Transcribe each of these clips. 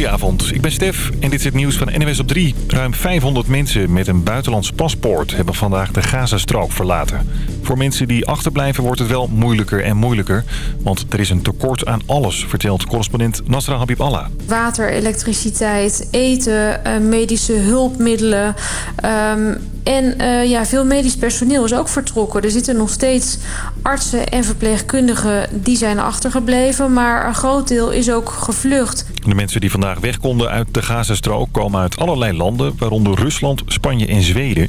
Goedenavond, ik ben Stef en dit is het nieuws van NWS op 3. Ruim 500 mensen met een buitenlands paspoort hebben vandaag de Gazastrook verlaten. Voor mensen die achterblijven wordt het wel moeilijker en moeilijker. Want er is een tekort aan alles, vertelt correspondent Nasra Habib Allah. Water, elektriciteit, eten, eh, medische hulpmiddelen... Um, en uh, ja, veel medisch personeel is ook vertrokken. Er zitten nog steeds artsen en verpleegkundigen die zijn achtergebleven. Maar een groot deel is ook gevlucht. De mensen die vandaag weg konden uit de Gazastrook komen uit allerlei landen. Waaronder Rusland, Spanje en Zweden.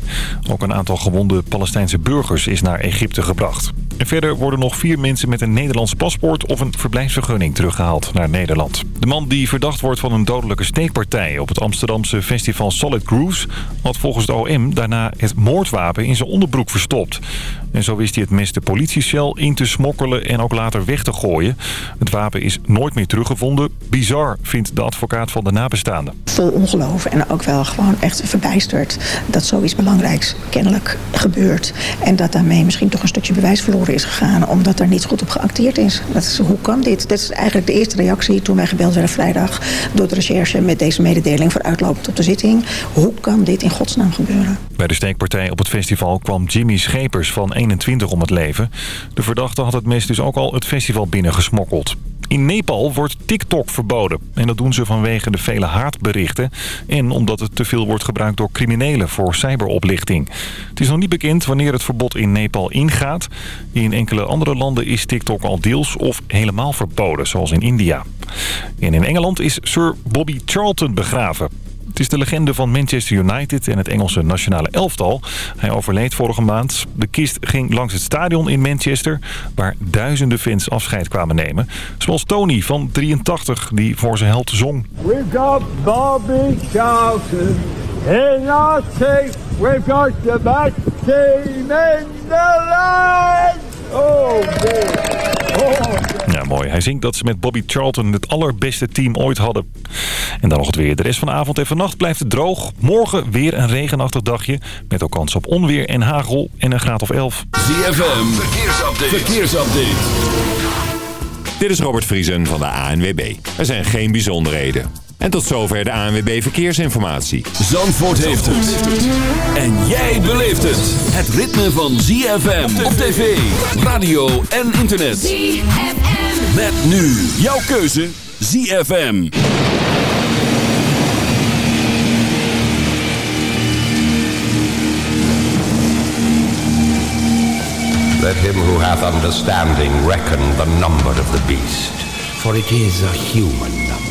Ook een aantal gewonde Palestijnse burgers is naar Egypte gebracht. En verder worden nog vier mensen met een Nederlands paspoort of een verblijfsvergunning teruggehaald naar Nederland. De man die verdacht wordt van een dodelijke steekpartij op het Amsterdamse festival Solid Grooves... had volgens het OM daarna het moordwapen in zijn onderbroek verstopt. En zo wist hij het mes de politiecel in te smokkelen en ook later weg te gooien. Het wapen is nooit meer teruggevonden. Bizar, vindt de advocaat van de nabestaanden. Vol ongeloof en ook wel gewoon echt verbijsterd dat zoiets belangrijks kennelijk gebeurt. En dat daarmee misschien toch een stukje bewijs verloren is gegaan omdat er niet goed op geacteerd is. Dat is hoe kan dit? Dat is eigenlijk de eerste reactie toen wij gebeld werden vrijdag door de recherche met deze mededeling vooruitlopend op de zitting. Hoe kan dit in godsnaam gebeuren? Bij de steekpartij op het festival kwam Jimmy Schepers van 21 om het leven. De verdachte had het mes dus ook al het festival binnengesmokkeld. In Nepal wordt TikTok verboden. En dat doen ze vanwege de vele haatberichten. En omdat het te veel wordt gebruikt door criminelen voor cyberoplichting. Het is nog niet bekend wanneer het verbod in Nepal ingaat. In enkele andere landen is TikTok al deels of helemaal verboden, zoals in India. En in Engeland is Sir Bobby Charlton begraven. Het is de legende van Manchester United en het Engelse nationale elftal. Hij overleed vorige maand. De kist ging langs het stadion in Manchester... waar duizenden fans afscheid kwamen nemen. Zoals Tony van 83, die voor zijn held zong. We've got Bobby Charlton in our team. We've got the team in the land. Oh. Ja, mooi. Hij zingt dat ze met Bobby Charlton het allerbeste team ooit hadden. En dan nog het weer. De rest van de avond en vannacht blijft het droog. Morgen weer een regenachtig dagje. Met ook kans op onweer en hagel en een graad of 11. ZFM, verkeersupdate. verkeersupdate. Dit is Robert Vriesen van de ANWB. Er zijn geen bijzonderheden. En tot zover de ANWB Verkeersinformatie. Zandvoort heeft het. En jij beleeft het. Het ritme van ZFM op tv, radio en internet. ZFM. Met nu jouw keuze ZFM. Let him who hath understanding reckon the number of the beast, for it is a human number.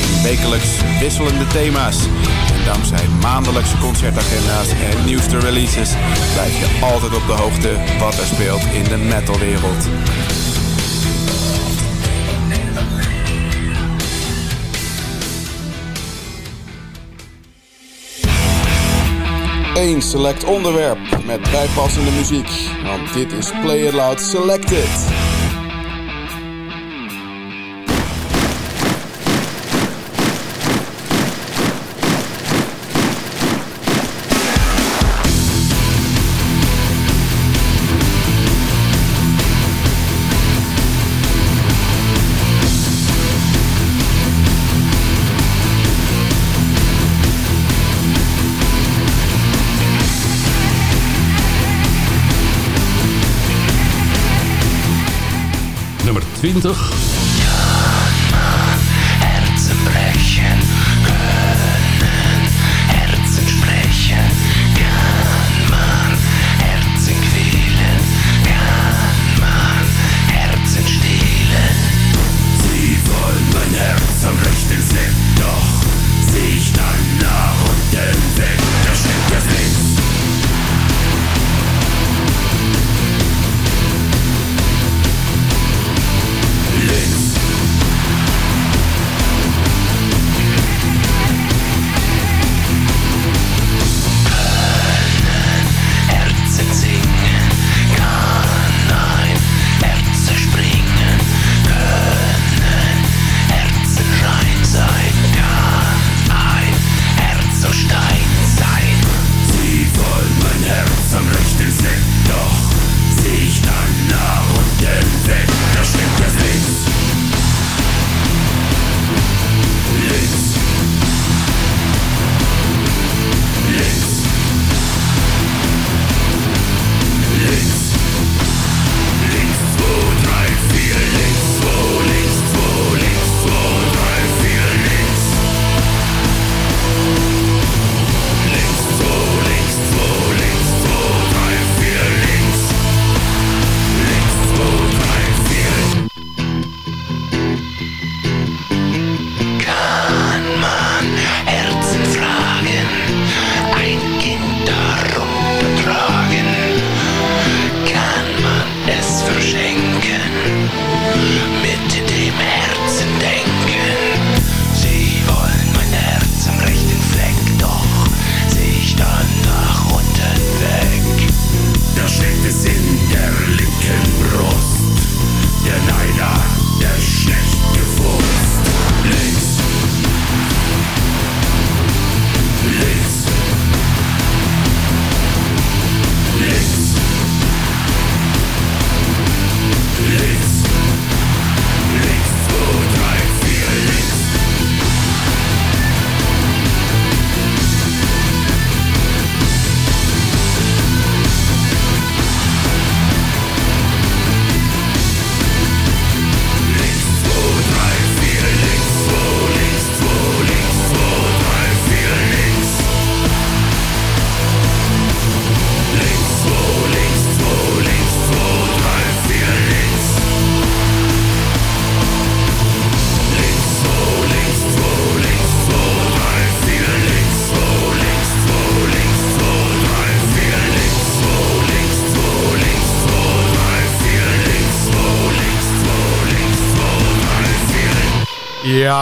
Wekelijks wisselende thema's. En dankzij maandelijkse concertagenda's en nieuwste releases blijf je altijd op de hoogte wat er speelt in de metalwereld. Eén select onderwerp met bijpassende muziek. Want dit is Play It Loud Selected. 20.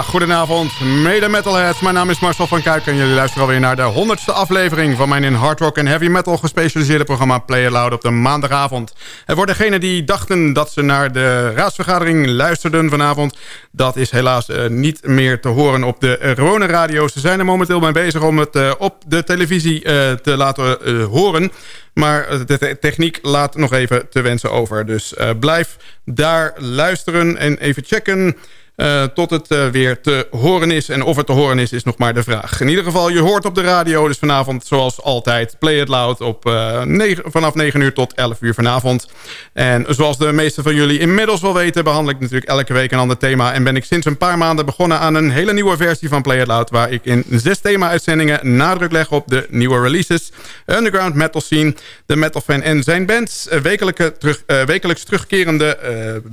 Goedenavond, mede metalheads. Mijn naam is Marcel van Kuik en jullie luisteren alweer naar de honderdste aflevering... van mijn in hard rock en heavy metal gespecialiseerde programma Play Loud op de maandagavond. En voor degenen die dachten dat ze naar de raadsvergadering luisterden vanavond... dat is helaas uh, niet meer te horen op de gewone radio. Ze zijn er momenteel mee bezig om het uh, op de televisie uh, te laten horen... Maar de techniek laat nog even te wensen over. Dus blijf daar luisteren en even checken... Uh, tot het uh, weer te horen is. En of het te horen is, is nog maar de vraag. In ieder geval, je hoort op de radio. Dus vanavond, zoals altijd, Play It Loud. Op, negen, vanaf 9 uur tot 11 uur vanavond. En zoals de meeste van jullie inmiddels wel weten... behandel ik natuurlijk elke week een ander thema. En ben ik sinds een paar maanden begonnen aan een hele nieuwe versie van Play It Loud... waar ik in zes thema-uitzendingen nadruk leg op de nieuwe releases... underground metal scene, de metal fan en zijn bands... Terug, wekelijks terugkerende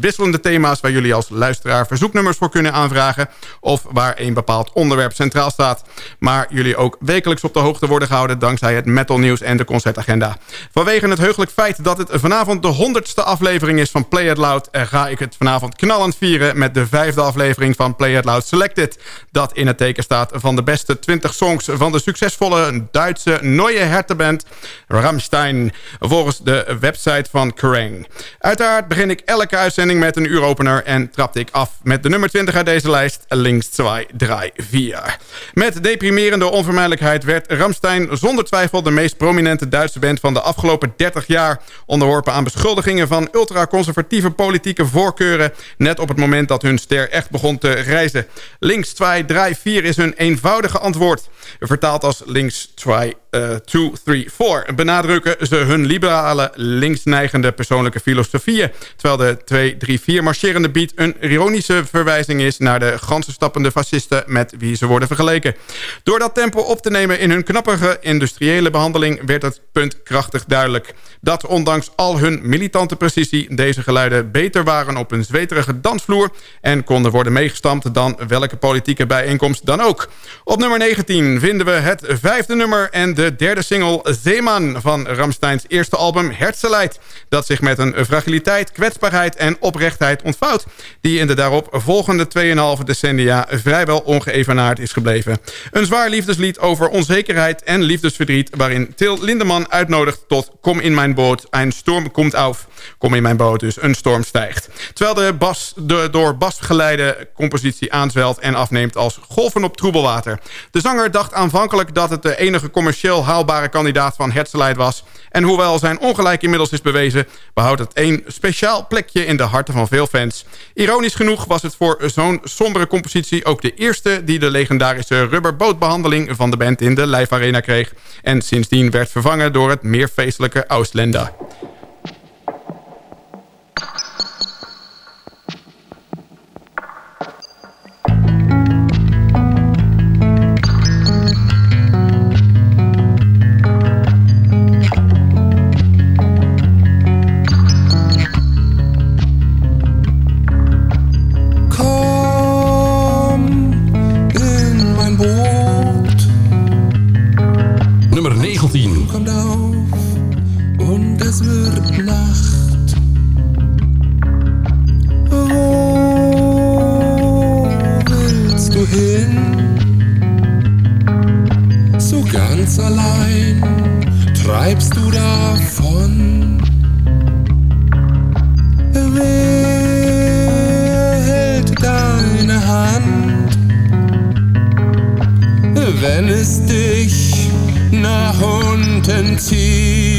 wisselende thema's... waar jullie als luisteraar verzoeknummers voor kunnen aanvragen... of waar een bepaald onderwerp centraal staat. Maar jullie ook wekelijks op de hoogte worden gehouden... dankzij het metal nieuws en de concertagenda. Vanwege het heugelijk feit dat het vanavond de honderdste aflevering is van Play It Loud... ga ik het vanavond knallend vieren met de vijfde aflevering van Play It Loud Selected... dat in het teken staat van de beste 20 songs van de succesvolle Duitse Neue Herteband Rammstein... volgens de website van Kerrang. Uiteraard begin ik elke uitzending met een uuropener... en trapte ik af met de nummer nummer 20 uit deze lijst, links 2, 3, 4. Met deprimerende onvermijdelijkheid werd Ramstein zonder twijfel... de meest prominente Duitse band van de afgelopen 30 jaar... onderworpen aan beschuldigingen van ultraconservatieve politieke voorkeuren... net op het moment dat hun ster echt begon te reizen. Links 2, 3, 4 is hun eenvoudige antwoord. Vertaald als links 2, 2, 3, 4... benadrukken ze hun liberale, linksneigende persoonlijke filosofieën... terwijl de 2, 3, 4 marcherende beat een ironische verwijzing is naar de ganzenstappende fascisten met wie ze worden vergeleken. Door dat tempo op te nemen in hun knappige industriële behandeling werd het punt krachtig duidelijk. Dat ondanks al hun militante precisie deze geluiden beter waren op een zweterige dansvloer en konden worden meegestampt dan welke politieke bijeenkomst dan ook. Op nummer 19 vinden we het vijfde nummer en de derde single Zeeman van Ramsteins eerste album Herzeleid. Dat zich met een fragiliteit, kwetsbaarheid en oprechtheid ontvouwt. Die in de daarop volgende volgende 2,5 decennia vrijwel ongeëvenaard is gebleven. Een zwaar liefdeslied over onzekerheid en liefdesverdriet... waarin Til Lindeman uitnodigt tot Kom in mijn boot, een storm komt af. Kom in mijn boot, dus een storm stijgt. Terwijl de, bas, de door bas geleide compositie aanzwelt en afneemt als golven op troebelwater. De zanger dacht aanvankelijk dat het de enige commercieel haalbare kandidaat van Herzeleid was... en hoewel zijn ongelijk inmiddels is bewezen... behoudt het een speciaal plekje in de harten van veel fans. Ironisch genoeg was het voor zo'n sombere compositie ook de eerste... die de legendarische rubberbootbehandeling van de band in de Live Arena kreeg... en sindsdien werd vervangen door het meer feestelijke Ausländer. ganz allein treibst du davon. Wer hält deine Hand, wenn es dich nach unten zieht?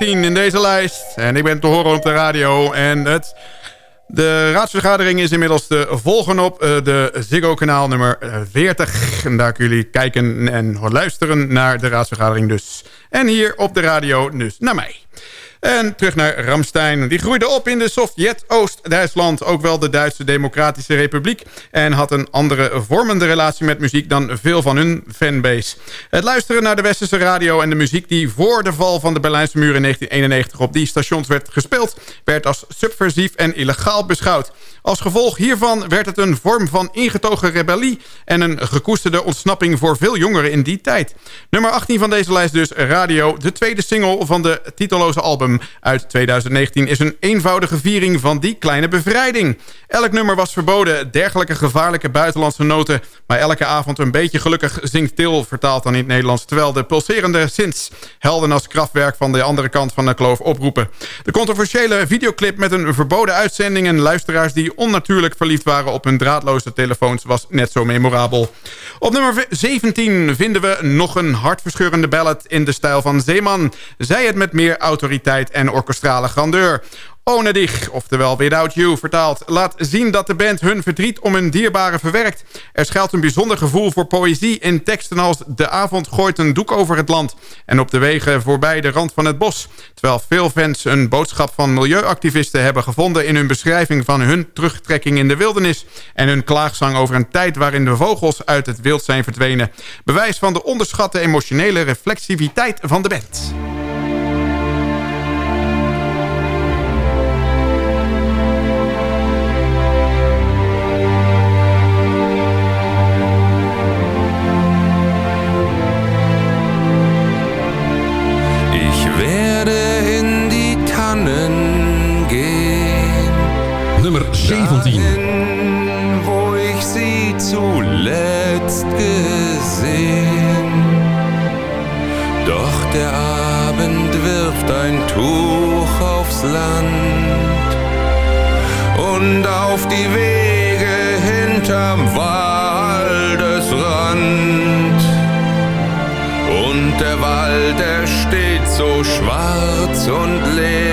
18 in deze lijst. En ik ben te horen op de radio. En het, de raadsvergadering is inmiddels te volgen op uh, de Ziggo-kanaal nummer 40. En daar kunnen jullie kijken en luisteren naar de raadsvergadering dus. En hier op de radio dus naar mij. En terug naar Ramstein. Die groeide op in de Sovjet-Oost-Duitsland, ook wel de Duitse Democratische Republiek... en had een andere vormende relatie met muziek dan veel van hun fanbase. Het luisteren naar de westerse radio en de muziek die voor de val van de Berlijnse muur in 1991 op die stations werd gespeeld... werd als subversief en illegaal beschouwd. Als gevolg hiervan werd het een vorm van ingetogen rebellie... en een gekoesterde ontsnapping voor veel jongeren in die tijd. Nummer 18 van deze lijst dus Radio. De tweede single van de titelloze album uit 2019... is een eenvoudige viering van die kleine bevrijding. Elk nummer was verboden, dergelijke gevaarlijke buitenlandse noten... maar elke avond een beetje gelukkig zingt Til, vertaald dan in het Nederlands... terwijl de pulserende synths helden als krachtwerk van de andere kant van de kloof oproepen. De controversiële videoclip met een verboden uitzending... en luisteraars die onnatuurlijk verliefd waren op hun draadloze telefoons... was net zo memorabel. Op nummer 17 vinden we nog een hartverscheurende ballad in de stijl van Zeeman. Zij het met meer autoriteit en orkestrale grandeur. Onedig, oftewel Without You, vertaald... laat zien dat de band hun verdriet om hun dierbare verwerkt. Er schuilt een bijzonder gevoel voor poëzie in teksten als... De avond gooit een doek over het land... en op de wegen voorbij de rand van het bos. Terwijl veel fans een boodschap van milieuactivisten hebben gevonden... in hun beschrijving van hun terugtrekking in de wildernis... en hun klaagzang over een tijd waarin de vogels uit het wild zijn verdwenen. Bewijs van de onderschatte emotionele reflexiviteit van de band. Tuch aufs Land und auf die Wege hinterm Waldesrand. Und der Wald, er steht so schwarz und leer.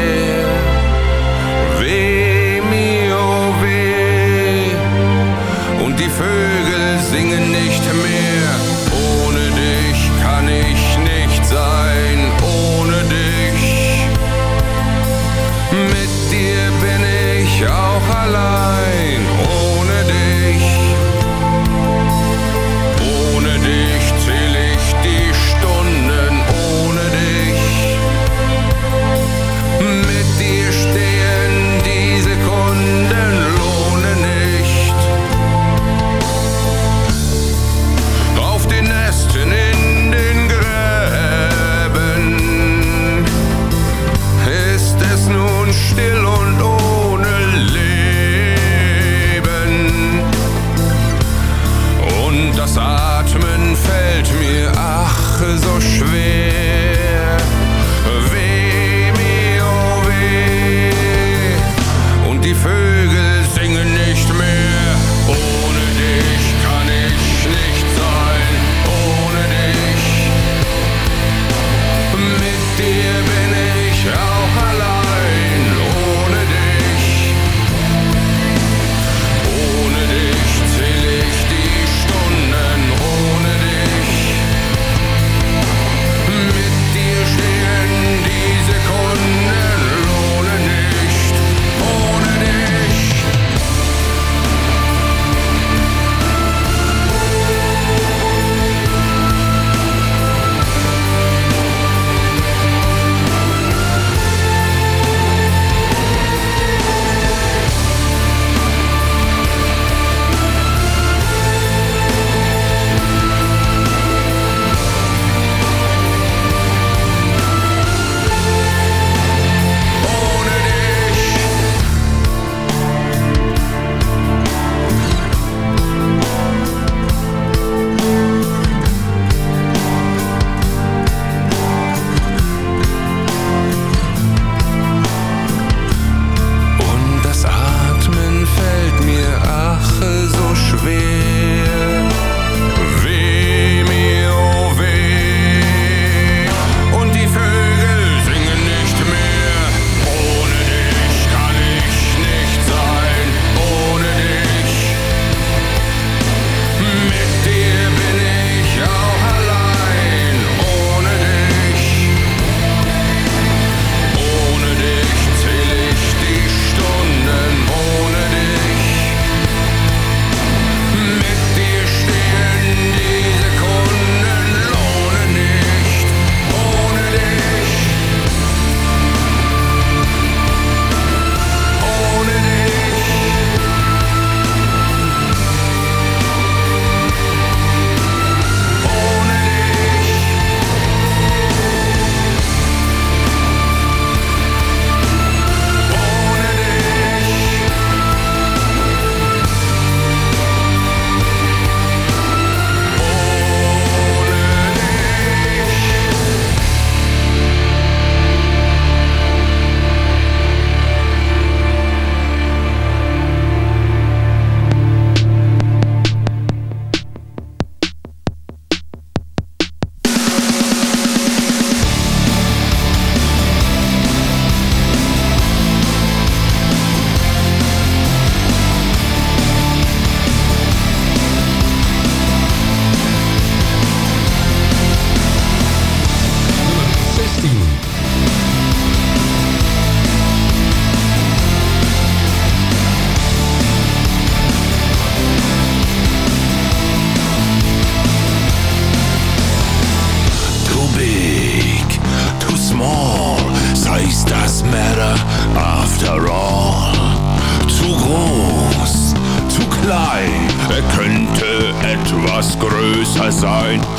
zone.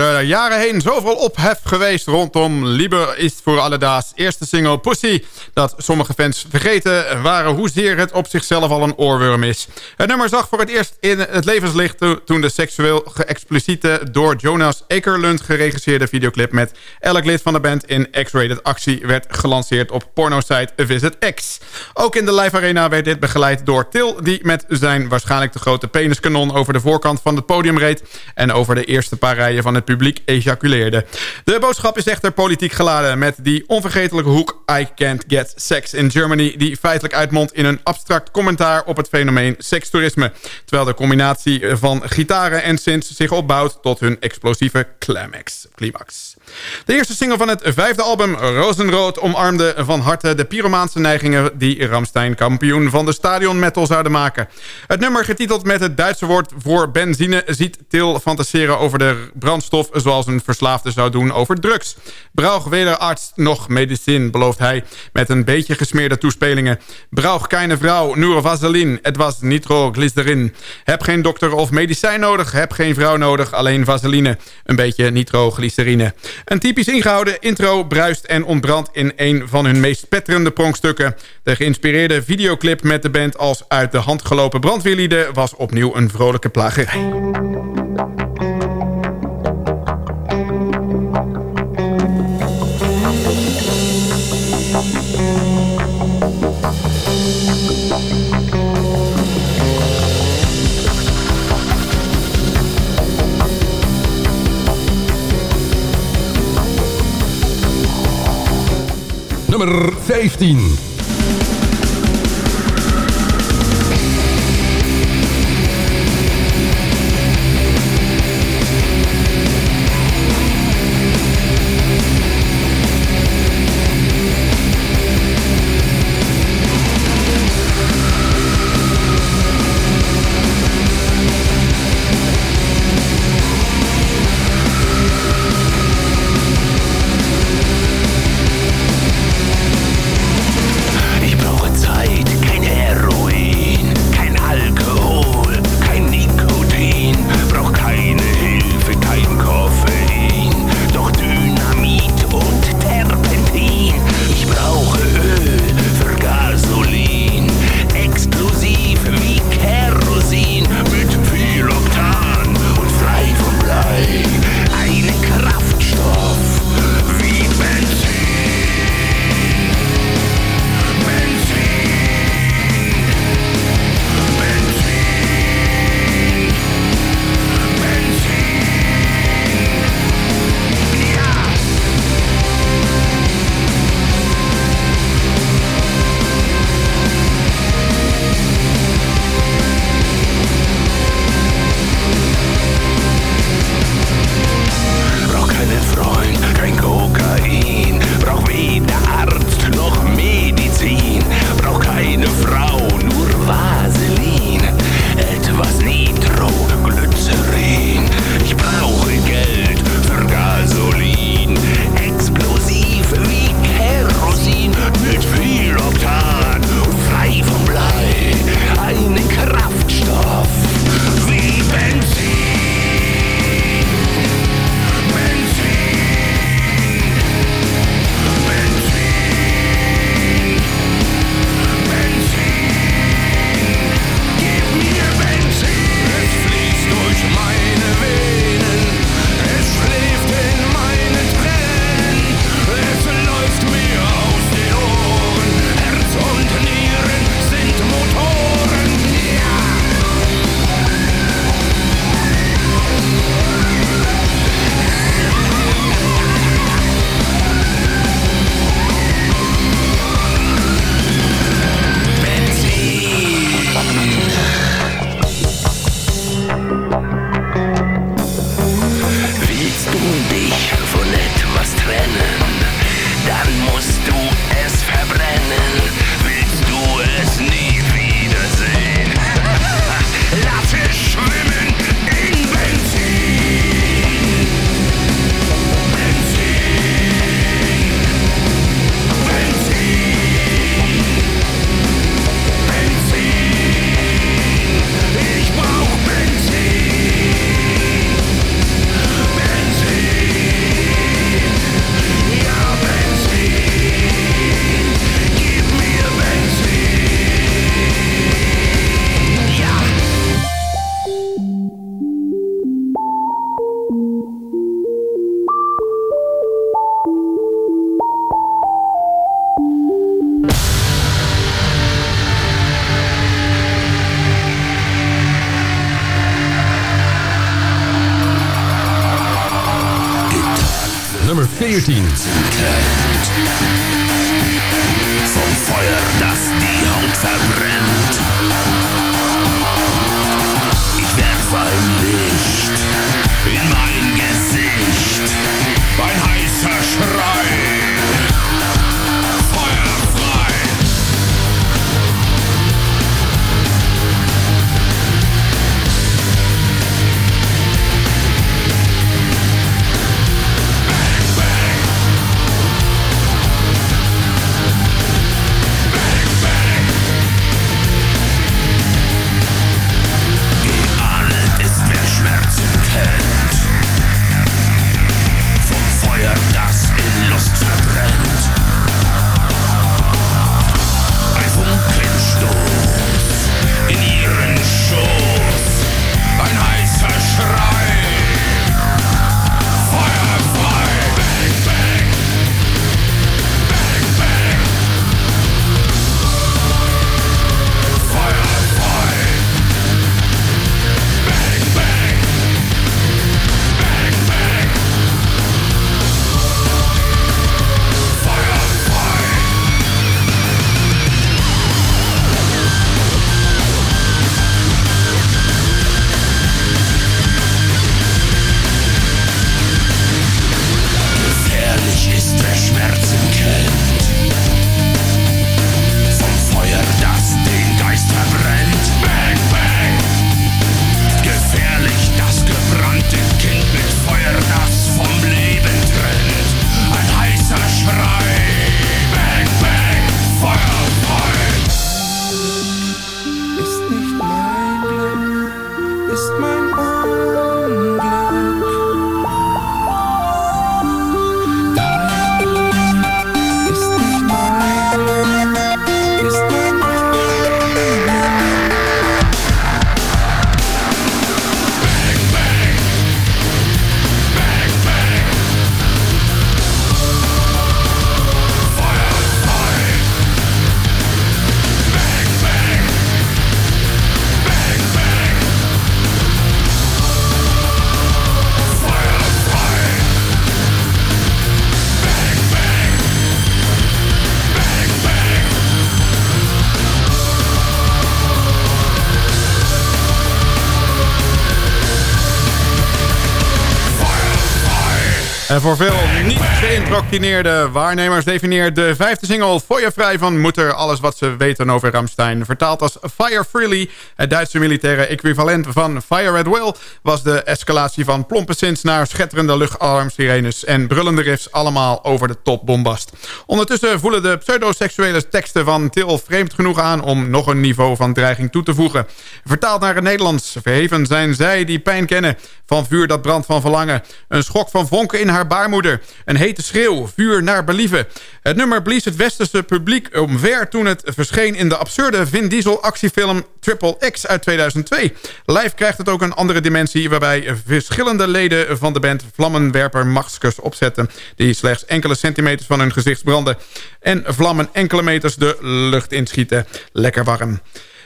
Er is door jaren heen zoveel ophef geweest rondom Liebe is voor alledaags eerste single Pussy... dat sommige fans vergeten waren hoezeer het op zichzelf al een oorworm is. Het nummer zag voor het eerst in het levenslicht to- toen de seksueel geëxpliciete... door Jonas Ekerlund geregisseerde videoclip met elk lid van de band in X-rated actie... werd gelanceerd op pornosite Visit X. Ook in de live arena werd dit begeleid door Til... die met zijn waarschijnlijk te grote peniskanon over de voorkant van het podium reed... en over de eerste paar rijen van het publiek ejaculeerde. De boodschap is echter politiek geladen met die onvergetelijke hoek... I can't get sex in Germany... die feitelijk uitmondt in een abstract commentaar op het fenomeen sekstoerisme... terwijl de combinatie van gitaren en synths zich opbouwt tot hun explosieve climax. climax. De eerste single van het vijfde album, Rozenrood, omarmde van harte de pyromaanse neigingen... die Ramstein kampioen van de stadion metal zouden maken. Het nummer, getiteld met het Duitse woord voor benzine... ziet Til fantaseren over de brandstof zoals een verslaafde zou doen over drugs. Brauch weder arts nog medicin, belooft hij... met een beetje gesmeerde toespelingen. Brauch keine vrouw, nur vaseline, het was nitroglycerin. Heb geen dokter of medicijn nodig, heb geen vrouw nodig... alleen vaseline, een beetje nitroglycerine. Een typisch ingehouden intro bruist en ontbrandt in een van hun meest spetterende pronkstukken. De geïnspireerde videoclip met de band als uit de hand gelopen brandweerlieden... was opnieuw een vrolijke plagerij. Nummer 15. Voor veel niet geïndoctrineerde waarnemers definieert de vijfde single Feuervrij van Moeder alles wat ze weten over Ramstein. Vertaald als Fire Freely, het Duitse militaire equivalent van Fire at Will, was de escalatie van plompe sins naar schetterende luchtalarmsirenes en brullende riffs allemaal over de top bombast. Ondertussen voelen de pseudoseksuele teksten van Til vreemd genoeg aan om nog een niveau van dreiging toe te voegen. Vertaald naar het Nederlands, verheven zijn zij die pijn kennen van vuur dat brandt van verlangen. Een schok van vonken in haar baarmoeder. Een hete schreeuw, vuur naar believen. Het nummer blies het westerse publiek omver toen het verscheen in de absurde Vin Diesel actiefilm Triple X uit 2002. Live krijgt het ook een andere dimensie waarbij verschillende leden van de band vlammenwerper maskers opzetten die slechts enkele centimeters van hun gezicht branden en vlammen enkele meters de lucht inschieten. Lekker warm.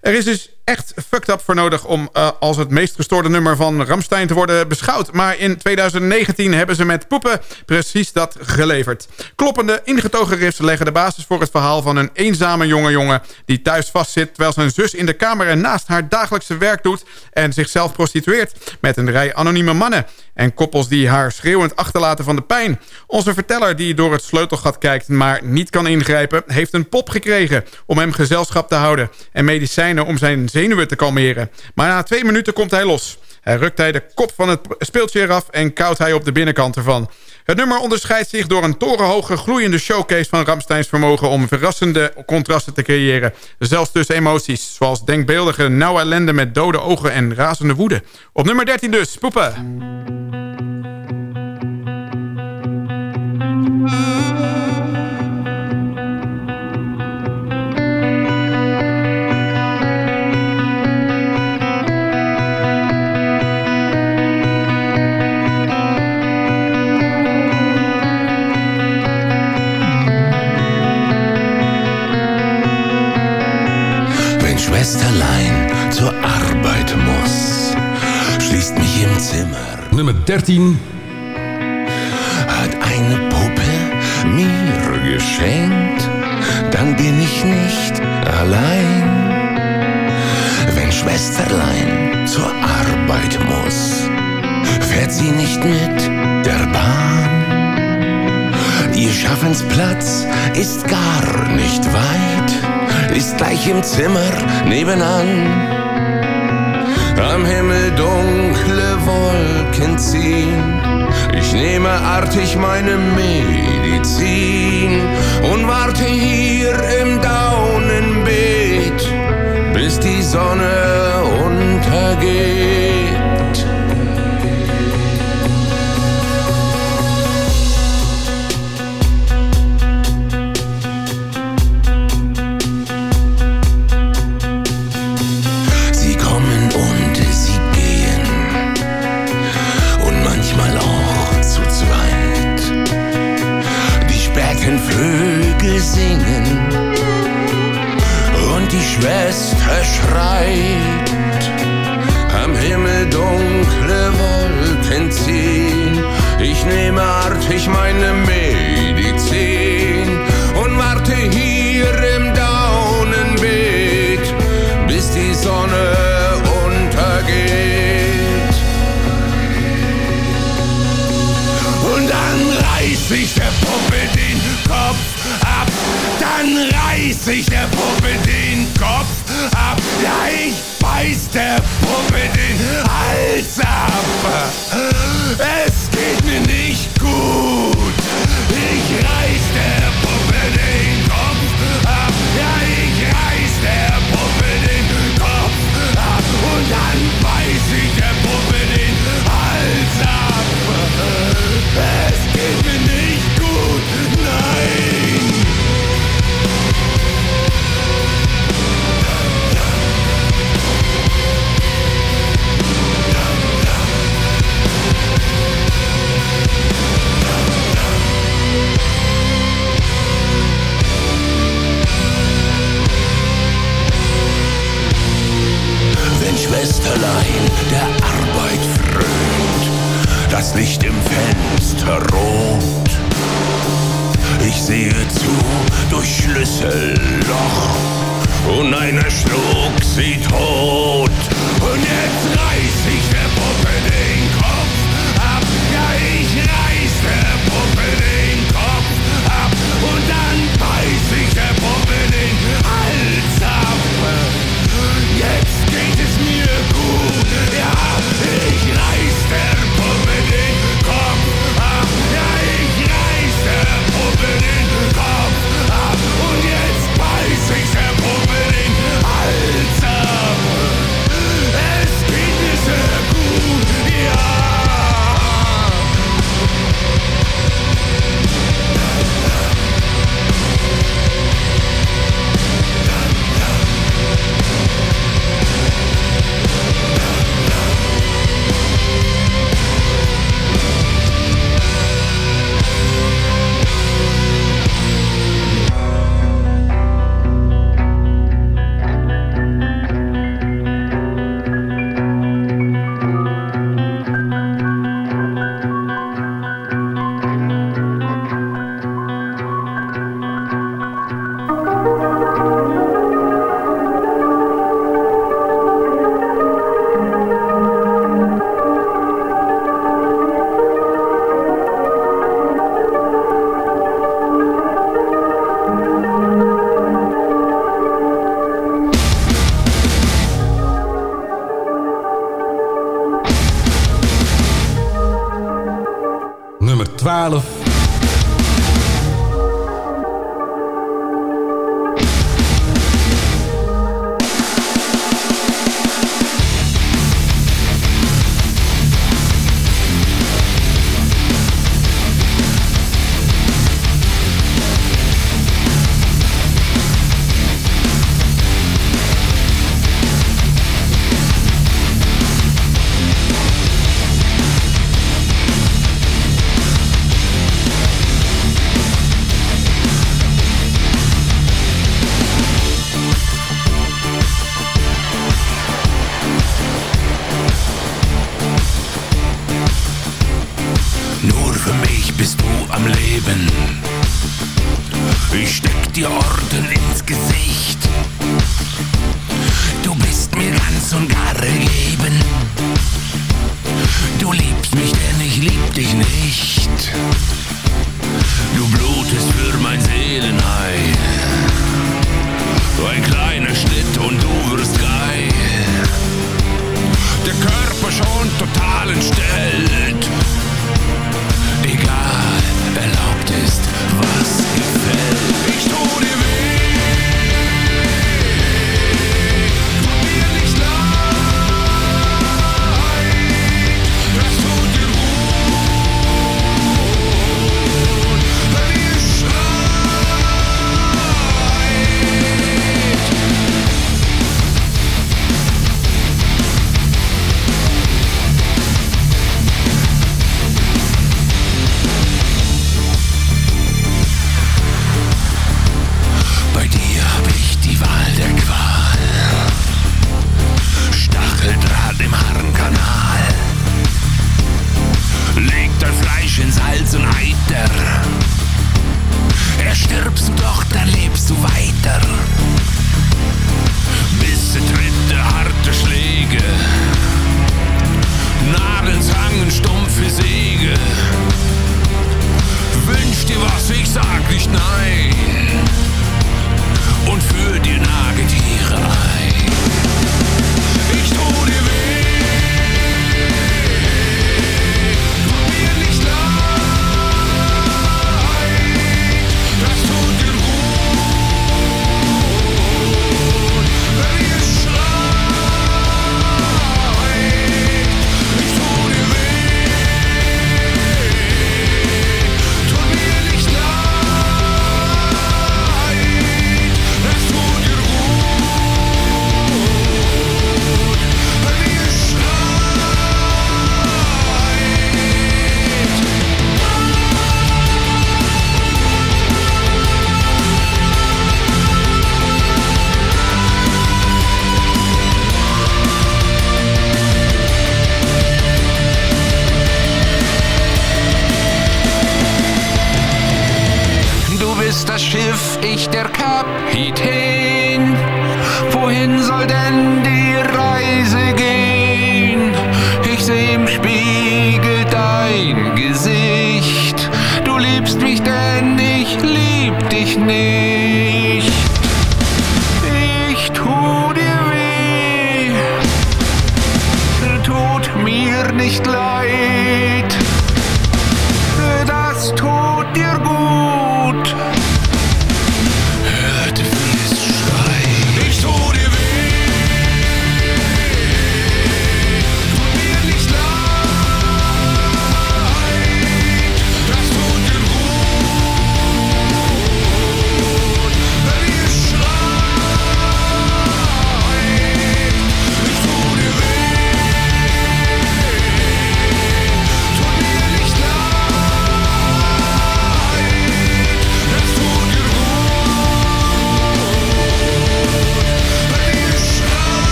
Er is dus echt fucked up voor nodig om uh, als het meest gestoorde nummer van Ramstein te worden beschouwd. Maar in 2019 hebben ze met poepen precies dat geleverd. Kloppende, ingetogen riffs leggen de basis voor het verhaal van een eenzame jonge jongen... die thuis vastzit terwijl zijn zus in de kamer ernaast haar dagelijkse werk doet... en zichzelf prostitueert met een rij anonieme mannen... en koppels die haar schreeuwend achterlaten van de pijn. Onze verteller die door het sleutelgat kijkt maar niet kan ingrijpen... heeft een pop gekregen om hem gezelschap te houden... en medicijnen om zijn zenuwen te kalmeren. Maar na twee minuten komt hij los. Hij rukt hij de kop van het speeltje eraf en koudt hij op de binnenkant ervan. Het nummer onderscheidt zich door een torenhoge gloeiende showcase van Ramsteins vermogen om verrassende contrasten te creëren. Zelfs tussen emoties, zoals denkbeeldige nauwe ellende met dode ogen en razende woede. Op nummer 13 dus, Poepen. Schwesterlein zur Arbeit muss, schließt mich im Zimmer. Nummer 13. Hat eine Puppe mir geschenkt, dann bin ich nicht allein. Wenn Schwesterlein zur Arbeit muss, fährt sie nicht mit der Bahn. Ihr Schaffensplatz ist gar nicht weit, ist gleich im Zimmer nebenan. Am Himmel dunkle Wolken ziehen, ich nehme artig meine Medizin und warte hier im Daunenbeet, bis die Sonne untergeht. Singen und die Schwester schreit. Am Himmel dunkle Wolken ziehen. Ich nehme artig meine Medizin dann reiß ich der Puppe den Kopf ab, ja ich beiß der Puppe den Hals ab. Es geht mir nicht gut, ich reiß der Puppe den Schwesterlein der Arbeit frönt, das Licht im Fenster rot. Ich sehe zu durch Schlüsselloch und einer schlug sie tot. Und jetzt reiß ich der Puppe den Kopf ab, ja ich reiß der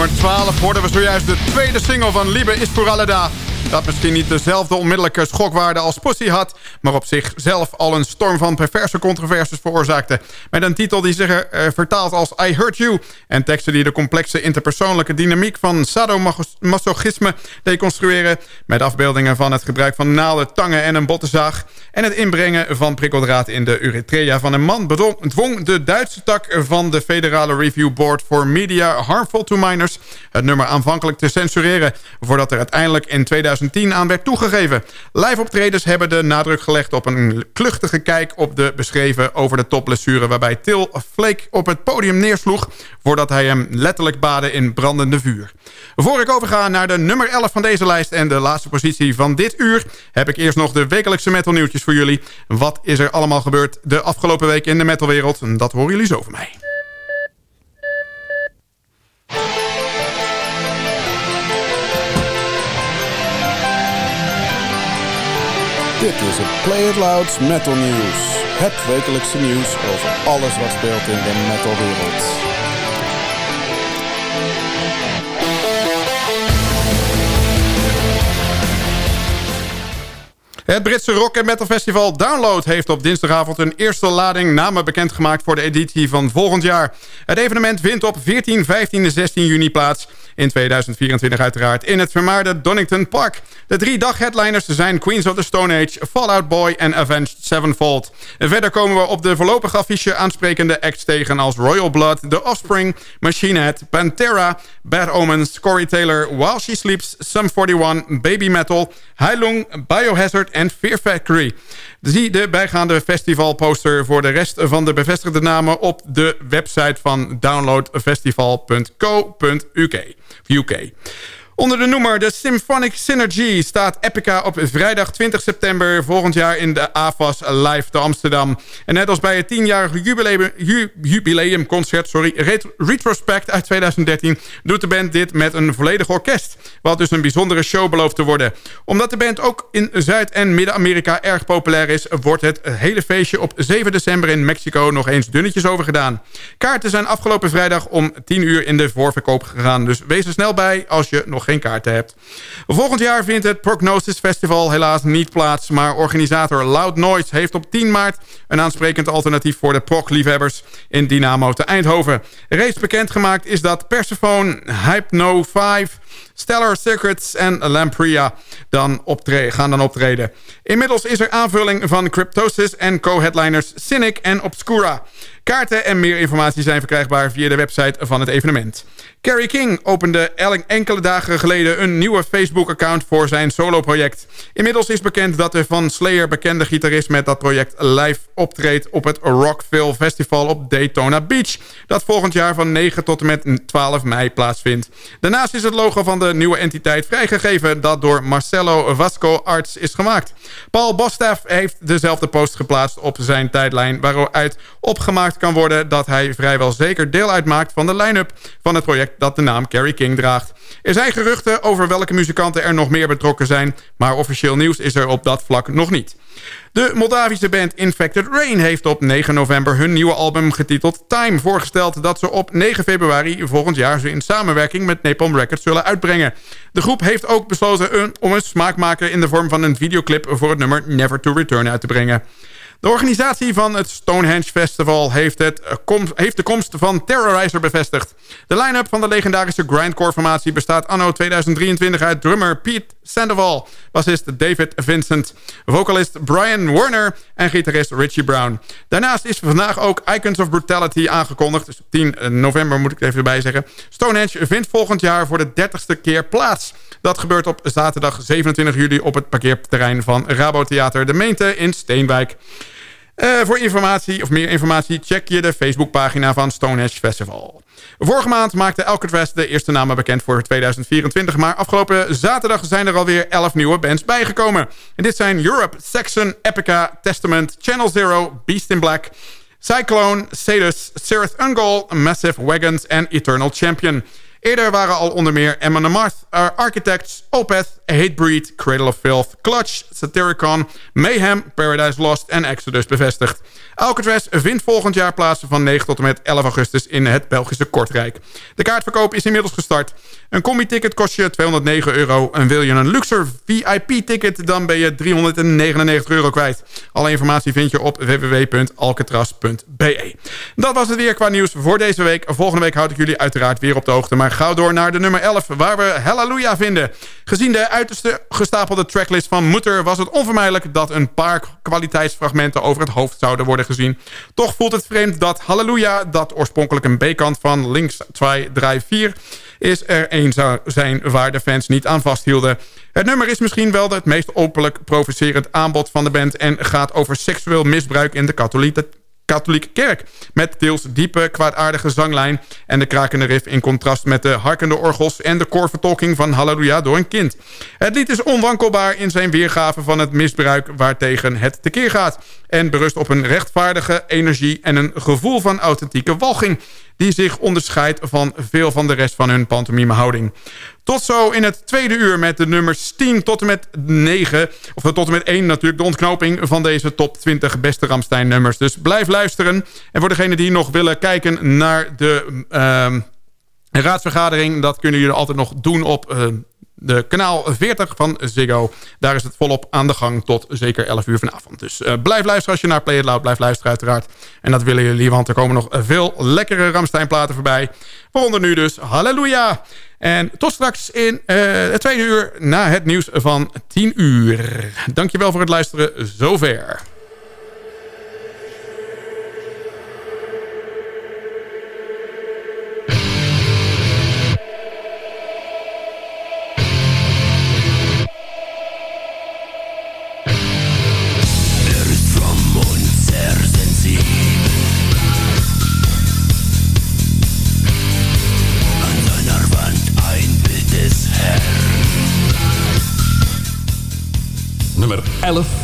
nummer 12 worden we zojuist de tweede single van Liebe is voor alle dag dat misschien niet dezelfde onmiddellijke schokwaarde als Pussy had... maar op zichzelf al een storm van perverse controversies veroorzaakte. Met een titel die zich uh, vertaalt als I Hurt You... en teksten die de complexe interpersoonlijke dynamiek van sadomasochisme deconstrueren... met afbeeldingen van het gebruik van naalden, tangen en een bottenzaag... en het inbrengen van prikkeldraad in de uretrea van een man... dwong de Duitse tak van de Federale Review Board for Media Harmful to Minors... het nummer aanvankelijk te censureren... voordat er uiteindelijk in 2010 aan werd toegegeven. Live-optredens hebben de nadruk gelegd op een kluchtige kijk... op de beschreven over de topblessure... waarbij Til Flake op het podium neersloeg... voordat hij hem letterlijk baden in brandende vuur. Voor ik overga naar de nummer 11 van deze lijst... en de laatste positie van dit uur... heb ik eerst nog de wekelijkse metal nieuwtjes voor jullie. Wat is er allemaal gebeurd de afgelopen week in de metalwereld? Dat horen jullie zo van mij. Dit is het Play It Louds Metal News. Het wekelijkse nieuws over alles wat speelt in de metalwereld. Het Britse rock en metal festival Download heeft op dinsdagavond een eerste lading namen bekendgemaakt voor de editie van volgend jaar. Het evenement vindt op 14, 15 en 16 juni plaats. In 2024 uiteraard in het vermaarde Donington Park. De drie dag headliners zijn Queens of the Stone Age, Fallout Boy en Avenged Sevenfold. Verder komen we op de voorlopige affiche aansprekende acts tegen als Royal Blood, The Offspring, Machine Head, Pantera, Bad Omens, Corey Taylor, While She Sleeps, Sum 41, Baby Metal, Heilung, Biohazard en Fear Factory. Zie de bijgaande festivalposter voor de rest van de bevestigde namen op de website van downloadfestival.co.uk. UK. Onder de noemer de Symphonic Synergy staat Epica op vrijdag 20 september volgend jaar in de AFAS Live te Amsterdam. En net als bij het 10-jarige jubileum, jubileumconcert sorry, Retrospect uit 2013 doet de band dit met een volledig orkest. Wat dus een bijzondere show belooft te worden. Omdat de band ook in Zuid- en Midden-Amerika erg populair is, wordt het hele feestje op 7 december in Mexico nog eens dunnetjes overgedaan. Kaarten zijn afgelopen vrijdag om 10 uur in de voorverkoop gegaan. Dus wees er snel bij als je nog kaarten hebt. Volgend jaar vindt het Prognosis Festival helaas niet plaats... maar organisator Loud Noise heeft op 10 maart... een aansprekend alternatief voor de prog-liefhebbers in Dynamo te Eindhoven. Reeds bekendgemaakt is dat Persephone, Hypno 5... Stellar Secrets en Lampria dan gaan dan optreden. Inmiddels is er aanvulling van Cryptosis en co-headliners Cynic en Obscura. Kaarten en meer informatie zijn verkrijgbaar via de website van het evenement. Carrie King opende enkele dagen geleden een nieuwe Facebook-account voor zijn solo-project. Inmiddels is bekend dat de van Slayer bekende gitarist met dat project live optreedt op het Rockville Festival op Daytona Beach. Dat volgend jaar van 9 tot en met 12 mei plaatsvindt. Daarnaast is het logo van de nieuwe entiteit vrijgegeven dat door Marcelo Vasco Arts is gemaakt. Paul Bostaff heeft dezelfde post geplaatst op zijn tijdlijn waaruit opgemaakt kan worden dat hij vrijwel zeker deel uitmaakt van de line-up van het project dat de naam Carrie King draagt. Er zijn geruchten over welke muzikanten er nog meer betrokken zijn... maar officieel nieuws is er op dat vlak nog niet. De Moldavische band Infected Rain heeft op 9 november hun nieuwe album getiteld Time voorgesteld... dat ze op 9 februari volgend jaar ze in samenwerking met Napalm Records zullen uitbrengen. De groep heeft ook besloten om een smaakmaker in de vorm van een videoclip voor het nummer Never to Return uit te brengen. De organisatie van het Stonehenge Festival heeft, het, eh, heeft de komst van Terrorizer bevestigd. De line-up van de legendarische grindcore-formatie bestaat anno 2023 uit drummer Pete Sandoval, bassist David Vincent, vocalist Brian Werner en gitarist Richie Brown. Daarnaast is vandaag ook Icons of Brutality aangekondigd. Dus 10 november moet ik even erbij zeggen. Stonehenge vindt volgend jaar voor de 30ste keer plaats. Dat gebeurt op zaterdag 27 juli op het parkeerterrein van Rabo Theater De Meente in Steenwijk. Uh, voor informatie of meer informatie check je de Facebookpagina van Stonehenge Festival. Vorige maand maakte Alcatraz de eerste namen bekend voor 2024... maar afgelopen zaterdag zijn er alweer 11 nieuwe bands bijgekomen. En dit zijn Europe, Saxon, Epica, Testament, Channel Zero, Beast in Black... Cyclone, Sadus, Sirith Ungol, Massive Wagons en Eternal Champion... Eerder waren al onder meer Emma Marth, Architects, Opeth, Hatebreed, Cradle of Filth, Clutch, Satyricon, Mayhem, Paradise Lost en Exodus bevestigd. Alcatraz vindt volgend jaar plaats van 9 tot en met 11 augustus in het Belgische Kortrijk. De kaartverkoop is inmiddels gestart. Een combi-ticket kost je 209 euro. En wil je een luxer VIP-ticket, dan ben je 399 euro kwijt. Alle informatie vind je op www.alcatraz.be. Dat was het weer qua nieuws voor deze week. Volgende week houd ik jullie uiteraard weer op de hoogte. Maar gauw door naar de nummer 11, waar we Hallelujah vinden. Gezien de uiterste gestapelde tracklist van Mutter... was het onvermijdelijk dat een paar kwaliteitsfragmenten over het hoofd zouden worden Toch voelt het vreemd dat Hallelujah, dat oorspronkelijk een B-kant van Links 2, 3, 4 is er één zou zijn waar de fans niet aan vasthielden. Het nummer is misschien wel het meest openlijk provocerend aanbod van de band... en gaat over seksueel misbruik in de katholieke, katholieke kerk. Met deels diepe, kwaadaardige zanglijn en de krakende riff... in contrast met de harkende orgels en de koorvertolking van Halleluja door een kind. Het lied is onwankelbaar in zijn weergave van het misbruik... waartegen het tekeer gaat. En berust op een rechtvaardige energie en een gevoel van authentieke walging die zich onderscheidt van veel van de rest van hun pantomimehouding. Tot zo in het tweede uur met de nummers 10 tot en met 9. Of tot en met 1 natuurlijk, de ontknoping van deze top 20 beste Ramstein nummers. Dus blijf luisteren. En voor degenen die nog willen kijken naar de... Uh, raadsvergadering, dat kunnen jullie altijd nog doen op uh, de kanaal 40 van Ziggo. Daar is het volop aan de gang tot zeker 11 uur vanavond. Dus uh, blijf luisteren als je naar Play It Loud blijft luisteren uiteraard. En dat willen jullie, want er komen nog veel lekkere Ramstein platen voorbij. Waaronder nu dus Halleluja. En tot straks in uh, het tweede uur na het nieuws van 10 uur. Dankjewel voor het luisteren zover. Nummer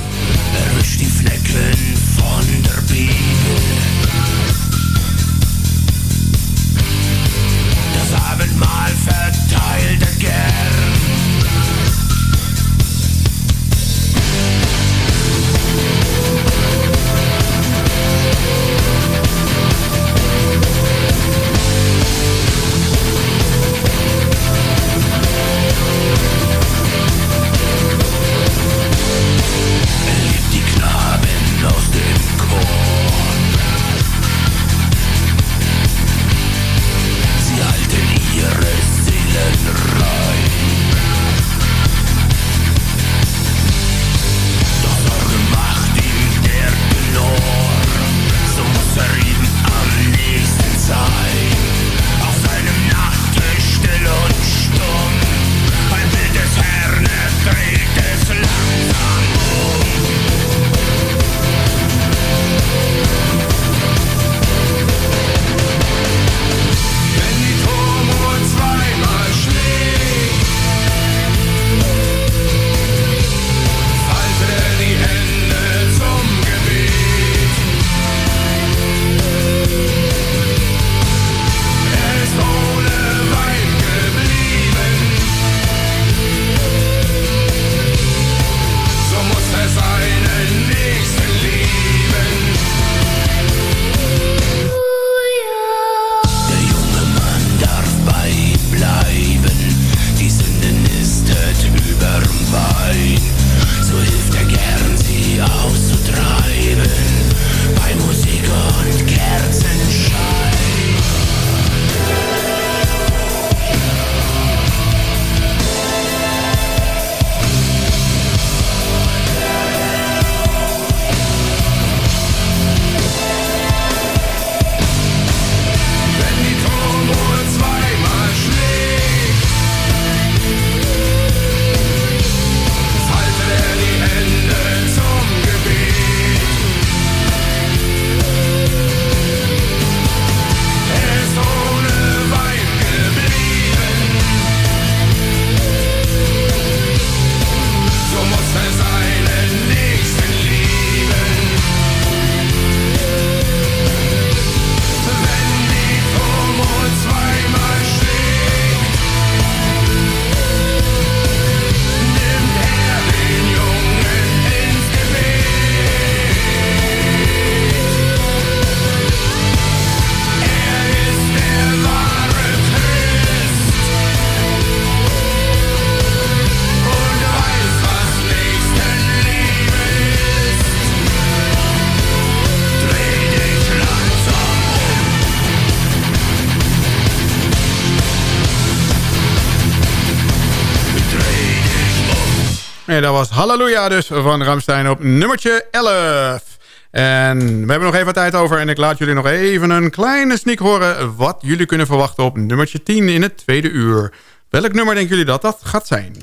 Halleluja dus van Ramstein op nummertje 11. En we hebben nog even tijd over en ik laat jullie nog even een kleine sneak horen... wat jullie kunnen verwachten op nummertje 10 in het tweede uur. Welk nummer denken jullie dat dat gaat zijn?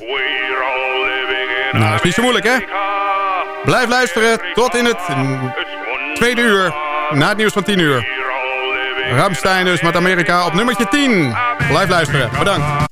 Nou, is niet zo moeilijk, hè? Blijf luisteren tot in het tweede uur, na het nieuws van 10 uur. Ramstein dus met Amerika op nummertje 10. Blijf luisteren, bedankt.